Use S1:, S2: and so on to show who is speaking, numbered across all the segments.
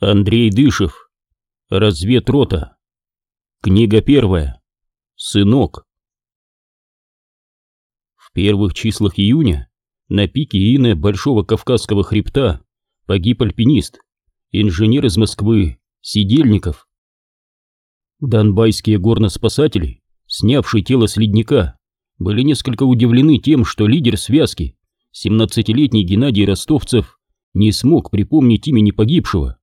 S1: Андрей Дышев. Разведрота. Книга первая. Сынок. В первых числах июня на пике Ины Большого Кавказского хребта погиб альпинист, инженер из Москвы, Сидельников. Донбайские горноспасатели, снявшие тело с ледника, были несколько удивлены тем, что лидер связки, 17-летний Геннадий Ростовцев, не смог припомнить имени погибшего.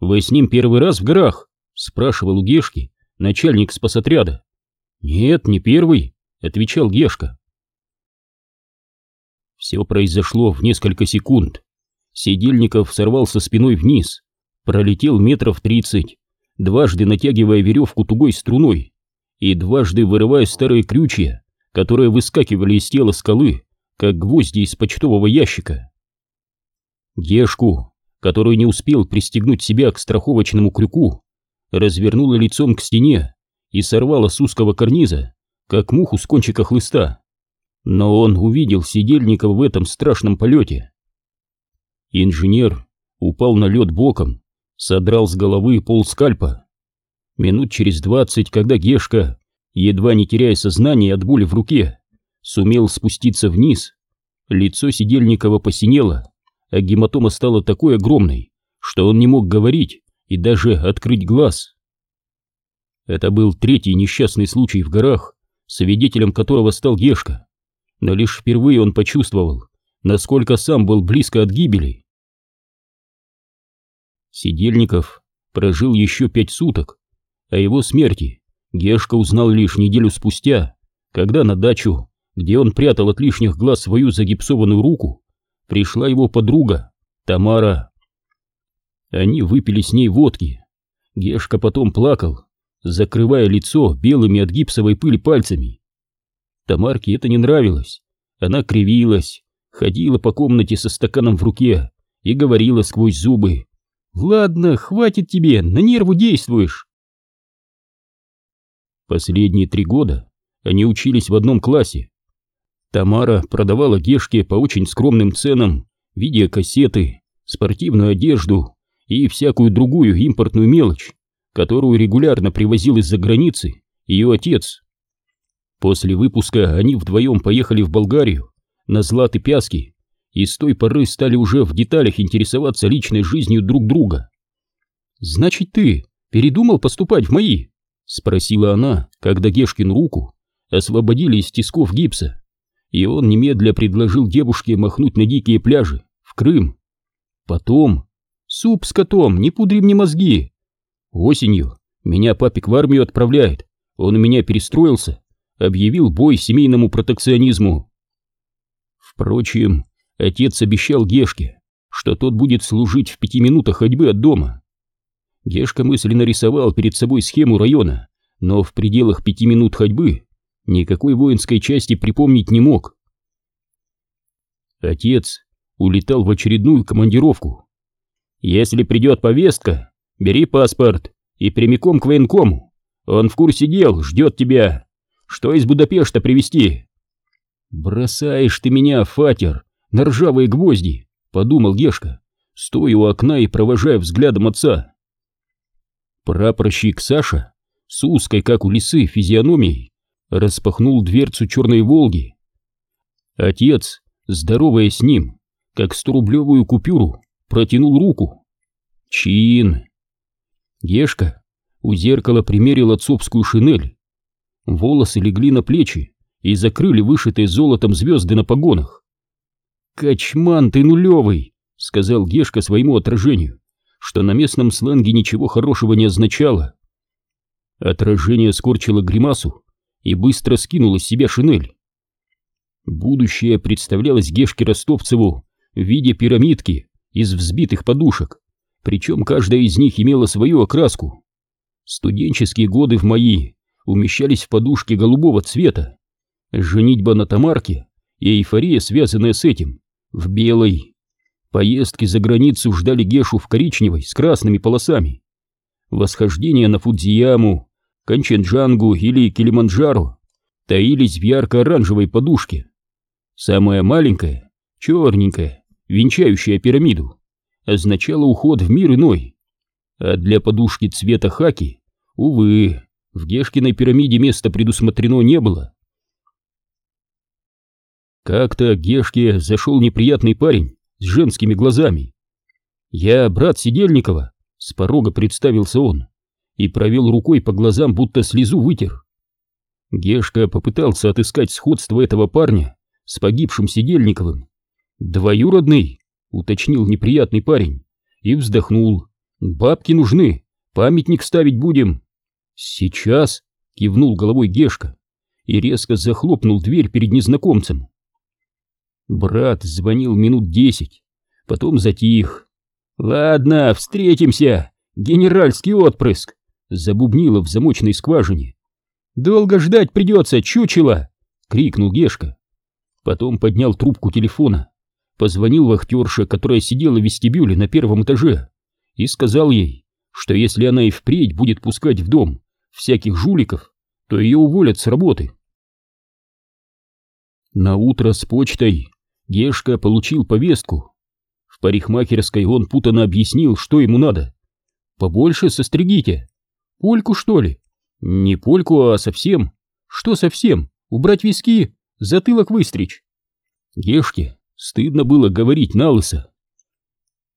S1: «Вы с ним первый раз в горах?» — спрашивал у Гешки, начальник спасотряда. «Нет, не первый», — отвечал Гешка. Все произошло в несколько секунд. Сидельников сорвался спиной вниз, пролетел метров тридцать, дважды натягивая веревку тугой струной и дважды вырывая старые крючья, которые выскакивали из тела скалы, как гвозди из почтового ящика. Гешку который не успел пристегнуть себя к страховочному крюку, развернула лицом к стене и сорвала с узкого карниза, как муху с кончика хлыста. Но он увидел Сидельникова в этом страшном полете. Инженер упал на лед боком, содрал с головы пол скальпа. Минут через двадцать, когда Гешка, едва не теряя сознание от боли в руке, сумел спуститься вниз, лицо Сидельникова посинело, а гематома стала такой огромной, что он не мог говорить и даже открыть глаз. Это был третий несчастный случай в горах, свидетелем которого стал Гешка, но лишь впервые он почувствовал, насколько сам был близко от гибели. Сидельников прожил еще пять суток, о его смерти Гешка узнал лишь неделю спустя, когда на дачу, где он прятал от лишних глаз свою загипсованную руку, пришла его подруга, Тамара. Они выпили с ней водки. Гешка потом плакал, закрывая лицо белыми от гипсовой пыли пальцами. Тамарке это не нравилось. Она кривилась, ходила по комнате со стаканом в руке и говорила сквозь зубы. «Ладно, хватит тебе, на нерву действуешь». Последние три года они учились в одном классе, Тамара продавала Гешке по очень скромным ценам видеокассеты, спортивную одежду и всякую другую импортную мелочь, которую регулярно привозил из-за границы ее отец. После выпуска они вдвоем поехали в Болгарию на Златы Пяски и с той поры стали уже в деталях интересоваться личной жизнью друг друга. «Значит, ты передумал поступать в мои?» — спросила она, когда Гешкин руку освободили из тисков гипса и он немедля предложил девушке махнуть на дикие пляжи, в Крым. Потом... Суп с котом, не пудри мне мозги. Осенью меня папик в армию отправляет, он у меня перестроился, объявил бой семейному протекционизму. Впрочем, отец обещал Гешке, что тот будет служить в пяти минутах ходьбы от дома. Гешка мысленно рисовал перед собой схему района, но в пределах пяти минут ходьбы никакой воинской части припомнить не мог. Отец улетал в очередную командировку. «Если придет повестка, бери паспорт и прямиком к военкому. Он в курсе дел, ждет тебя. Что из Будапешта привезти?» «Бросаешь ты меня, фатер, на ржавые гвозди», — подумал Гешка, стоя у окна и провожая взглядом отца. Прапорщик Саша с узкой, как у лисы, физиономией распахнул дверцу черной «Волги». Отец, здоровая с ним, как сторублевую купюру, протянул руку. Чин. Гешка у зеркала примерил отцовскую шинель. Волосы легли на плечи и закрыли вышитые золотом звезды на погонах. «Качман ты нулевый!» — сказал Гешка своему отражению, что на местном сленге ничего хорошего не означало. Отражение скорчило гримасу и быстро скинула с себя шинель. Будущее представлялось Гешке Ростовцеву в виде пирамидки из взбитых подушек, причем каждая из них имела свою окраску. Студенческие годы в мои умещались в подушке голубого цвета, женитьба на Тамарке и эйфория, связанная с этим, в белой. Поездки за границу ждали Гешу в коричневой с красными полосами. Восхождение на Фудзияму, Канченджангу или Килиманджаро таились в ярко-оранжевой подушке. Самая маленькая, черненькая, венчающая пирамиду, означала уход в мир иной, А для подушки цвета хаки, увы, в Гешкиной пирамиде места предусмотрено не было. Как-то Гешке зашел неприятный парень с женскими глазами. «Я брат Сидельникова», — с порога представился он, и провел рукой по глазам, будто слезу вытер. Гешка попытался отыскать сходство этого парня с погибшим Сидельниковым. «Двоюродный», — уточнил неприятный парень, и вздохнул. «Бабки нужны, памятник ставить будем». «Сейчас», — кивнул головой Гешка и резко захлопнул дверь перед незнакомцем. Брат звонил минут десять, потом затих. «Ладно, встретимся, генеральский отпрыск!» — забубнило в замочной скважине. «Долго ждать придется, чучело!» — крикнул Гешка. Потом поднял трубку телефона, позвонил вахтерше, которая сидела в вестибюле на первом этаже, и сказал ей, что если она и впредь будет пускать в дом всяких жуликов, то ее уволят с работы. На утро с почтой Гешка получил повестку. В парикмахерской он путано объяснил, что ему надо. «Побольше состригите». «Польку, что ли?» «Не польку, а совсем». «Что совсем? Убрать виски? Затылок выстричь?» Гешке стыдно было говорить на лысо.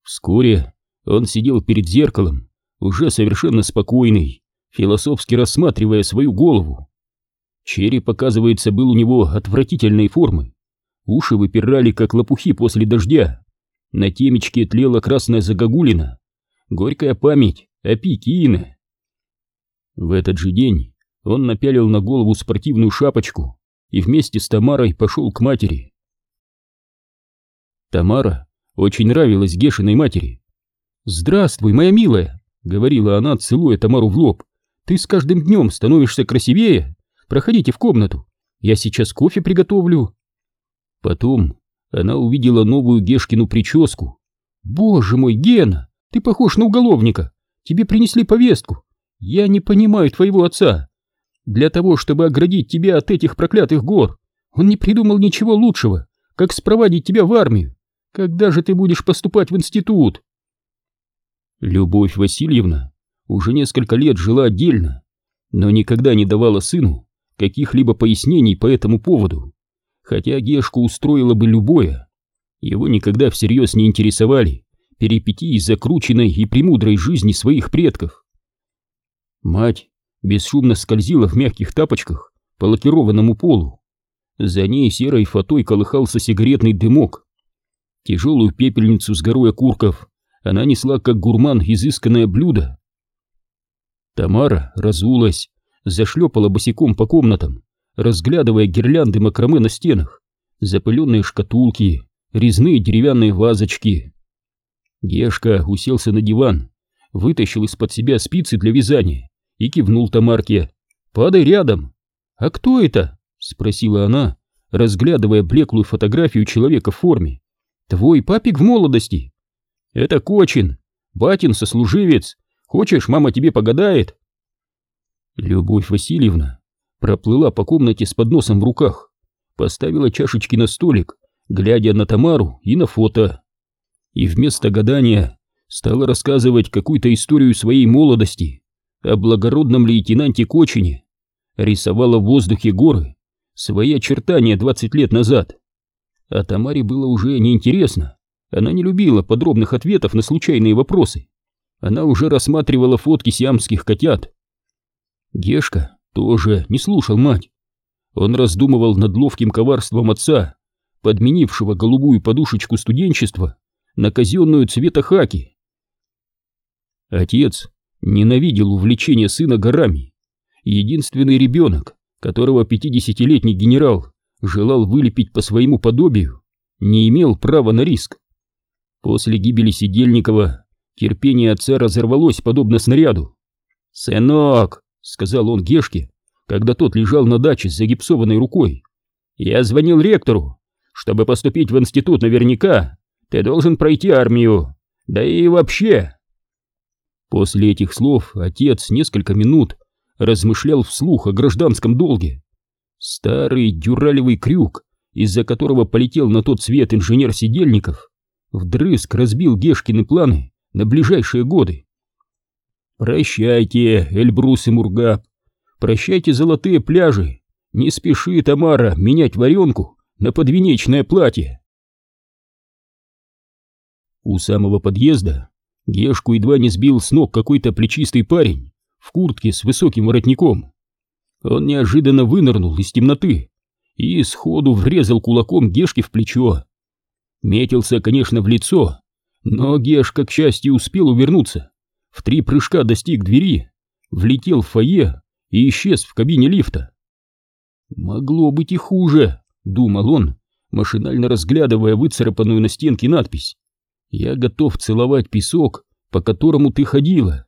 S1: Вскоре он сидел перед зеркалом, уже совершенно спокойный, философски рассматривая свою голову. Череп, оказывается, был у него отвратительной формы. Уши выпирали, как лопухи после дождя. На темечке тлела красная загогулина. Горькая память о Пикине. В этот же день он напялил на голову спортивную шапочку и вместе с Тамарой пошел к матери. Тамара очень нравилась Гешиной матери. «Здравствуй, моя милая!» — говорила она, целуя Тамару в лоб. «Ты с каждым днем становишься красивее. Проходите в комнату. Я сейчас кофе приготовлю». Потом она увидела новую Гешкину прическу. «Боже мой, Гена, ты похож на уголовника! Тебе принесли повестку! Я не понимаю твоего отца! Для того, чтобы оградить тебя от этих проклятых гор, он не придумал ничего лучшего, как спровадить тебя в армию! Когда же ты будешь поступать в институт?» Любовь Васильевна уже несколько лет жила отдельно, но никогда не давала сыну каких-либо пояснений по этому поводу хотя Гешку устроило бы любое. Его никогда всерьез не интересовали перипетии закрученной и премудрой жизни своих предков. Мать бесшумно скользила в мягких тапочках по лакированному полу. За ней серой фатой колыхался сигаретный дымок. Тяжелую пепельницу с горой окурков она несла как гурман изысканное блюдо. Тамара разулась, зашлепала босиком по комнатам, разглядывая гирлянды макраме на стенах, запыленные шкатулки, резные деревянные вазочки. Гешка уселся на диван, вытащил из-под себя спицы для вязания и кивнул Тамарке. «Падай рядом!» «А кто это?» — спросила она, разглядывая блеклую фотографию человека в форме. «Твой папик в молодости?» «Это Кочин, батин сослуживец. Хочешь, мама тебе погадает?» Любовь Васильевна проплыла по комнате с подносом в руках, поставила чашечки на столик, глядя на Тамару и на фото. И вместо гадания стала рассказывать какую-то историю своей молодости о благородном лейтенанте Кочине, рисовала в воздухе горы, свои очертания 20 лет назад. А Тамаре было уже неинтересно, она не любила подробных ответов на случайные вопросы. Она уже рассматривала фотки сиамских котят. Гешка тоже не слушал мать. Он раздумывал над ловким коварством отца, подменившего голубую подушечку студенчества на казенную цвета хаки. Отец ненавидел увлечение сына горами. Единственный ребенок, которого пятидесятилетний генерал желал вылепить по своему подобию, не имел права на риск. После гибели Сидельникова терпение отца разорвалось подобно снаряду. «Сынок!» — сказал он Гешке, когда тот лежал на даче с загипсованной рукой. «Я звонил ректору. Чтобы поступить в институт наверняка, ты должен пройти армию. Да и вообще...» После этих слов отец несколько минут размышлял вслух о гражданском долге. Старый дюралевый крюк, из-за которого полетел на тот свет инженер Сидельников, вдрызг разбил Гешкины планы на ближайшие годы. Прощайте, Эльбрус и Мургаб, прощайте золотые пляжи, не спеши, Тамара, менять варенку на подвенечное платье. У самого подъезда Гешку едва не сбил с ног какой-то плечистый парень в куртке с высоким воротником. Он неожиданно вынырнул из темноты и сходу врезал кулаком Гешке в плечо. Метился, конечно, в лицо, но Гешка, к счастью, успел увернуться. В три прыжка достиг двери, влетел в фойе и исчез в кабине лифта. «Могло быть и хуже», — думал он, машинально разглядывая выцарапанную на стенке надпись. «Я готов целовать песок, по которому ты ходила».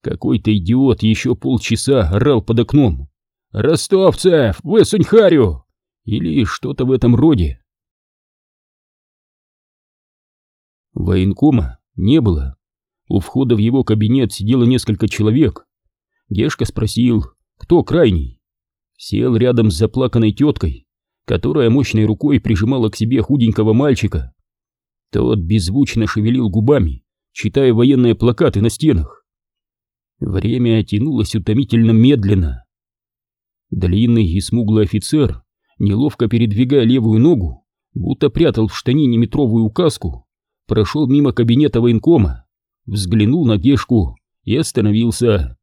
S1: Какой-то идиот еще полчаса орал под окном. «Ростовцев, высунь харю!» Или что-то в этом роде. Военкома не было. У входа в его кабинет сидело несколько человек. Гешка спросил, кто крайний. Сел рядом с заплаканной теткой, которая мощной рукой прижимала к себе худенького мальчика. Тот беззвучно шевелил губами, читая военные плакаты на стенах. Время тянулось утомительно медленно. Длинный и смуглый офицер, неловко передвигая левую ногу, будто прятал в штанине метровую указку, прошел мимо кабинета военкома, взглянул на Гешку и остановился.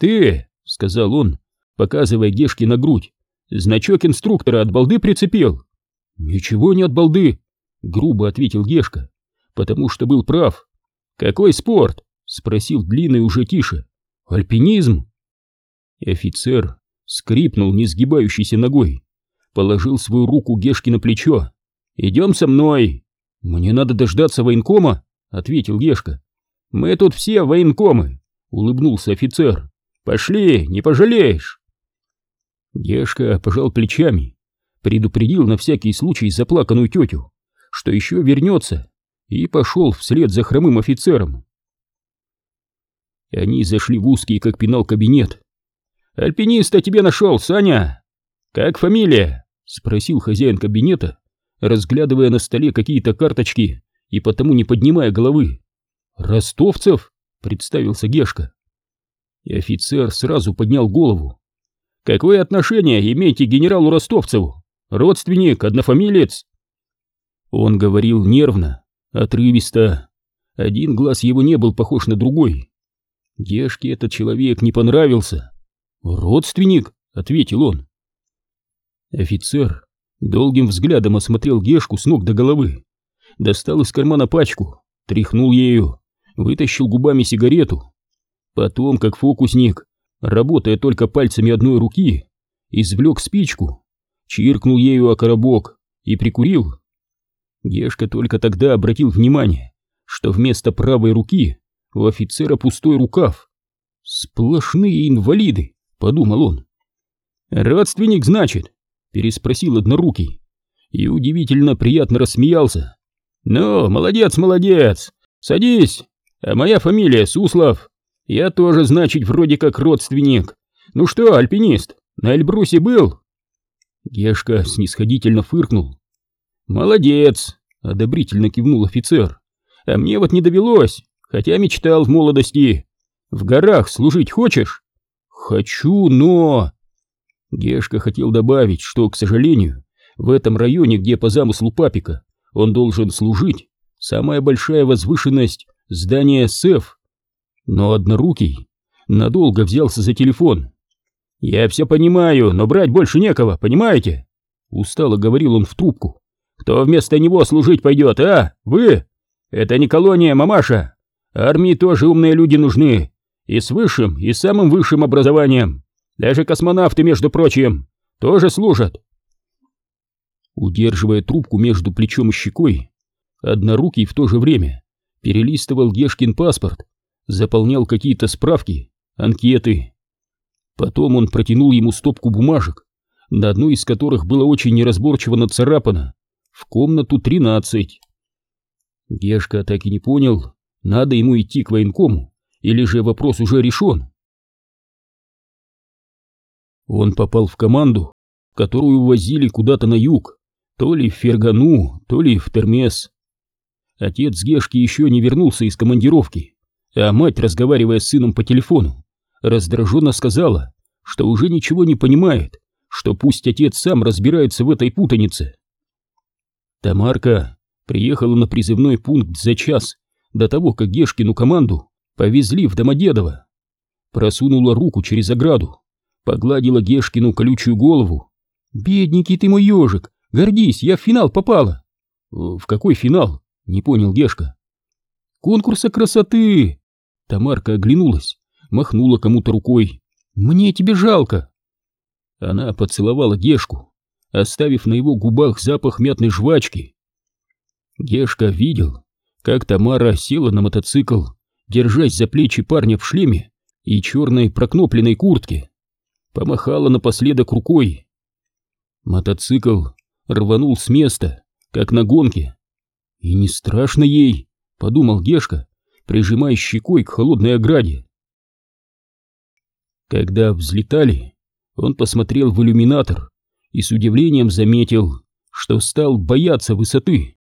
S1: «Ты!» — сказал он, показывая Гешке на грудь. «Значок инструктора от балды прицепил?» «Ничего не от балды», — грубо ответил Гешка, потому что был прав. «Какой спорт?» — спросил длинный уже тише. «Альпинизм?» Офицер скрипнул несгибающейся ногой, положил свою руку Гешке на плечо. «Идем со мной!» «Мне надо дождаться военкома», — ответил Гешка. «Мы тут все военкомы», — улыбнулся офицер. «Пошли, не пожалеешь». Гешка пожал плечами, предупредил на всякий случай заплаканную тетю, что еще вернется, и пошел вслед за хромым офицером. Они зашли в узкий, как пенал, кабинет. «Альпиниста тебе нашел, Саня!» «Как фамилия?» — спросил хозяин кабинета, разглядывая на столе какие-то карточки и потому не поднимая головы. «Ростовцев?» — представился Гешка. И офицер сразу поднял голову. «Какое отношение имеете к генералу Ростовцеву? Родственник, однофамилец?» Он говорил нервно, отрывисто. Один глаз его не был похож на другой. Гешке этот человек не понравился. «Родственник?» — ответил он. Офицер Долгим взглядом осмотрел Гешку с ног до головы, достал из кармана пачку, тряхнул ею, вытащил губами сигарету. Потом, как фокусник, работая только пальцами одной руки, извлек спичку, чиркнул ею о коробок и прикурил. Гешка только тогда обратил внимание, что вместо правой руки у офицера пустой рукав. «Сплошные инвалиды», — подумал он. «Родственник, значит?» переспросил однорукий и удивительно приятно рассмеялся. «Ну, молодец, молодец! Садись! А моя фамилия Суслов. Я тоже, значит, вроде как родственник. Ну что, альпинист, на Эльбрусе был?» Гешка снисходительно фыркнул. «Молодец!» — одобрительно кивнул офицер. «А мне вот не довелось, хотя мечтал в молодости. В горах служить хочешь?» «Хочу, но...» Гешка хотел добавить, что, к сожалению, в этом районе, где по замыслу папика он должен служить, самая большая возвышенность — здание СЭФ. Но однорукий надолго взялся за телефон. «Я все понимаю, но брать больше некого, понимаете?» Устало говорил он в трубку. «Кто вместо него служить пойдет, а? Вы? Это не колония, мамаша. Армии тоже умные люди нужны. И с высшим, и с самым высшим образованием. Даже космонавты, между прочим, тоже служат. Удерживая трубку между плечом и щекой, однорукий в то же время перелистывал Гешкин паспорт, заполнял какие-то справки, анкеты. Потом он протянул ему стопку бумажек, на одной из которых было очень неразборчиво нацарапано «В комнату 13». Гешка так и не понял, надо ему идти к военкому, или же вопрос уже решен. Он попал в команду, которую возили куда-то на юг, то ли в Фергану, то ли в Термес. Отец Гешки еще не вернулся из командировки, А мать, разговаривая с сыном по телефону, раздраженно сказала, что уже ничего не понимает, что пусть отец сам разбирается в этой путанице. Тамарка приехала на призывной пункт за час до того, как Гешкину команду повезли в Домодедово. Просунула руку через ограду, погладила Гешкину колючую голову. «Бедненький ты мой ежик, гордись, я в финал попала!» «В какой финал?» — не понял Гешка. «Конкурса красоты!» Тамарка оглянулась, махнула кому-то рукой. «Мне тебе жалко!» Она поцеловала Гешку, оставив на его губах запах мятной жвачки. Гешка видел, как Тамара села на мотоцикл, держась за плечи парня в шлеме и черной прокнопленной куртке. Помахала напоследок рукой. Мотоцикл рванул с места, как на гонке. И не страшно ей, подумал Гешка, прижимая щекой к холодной ограде. Когда взлетали, он посмотрел в иллюминатор и с удивлением заметил, что стал бояться высоты.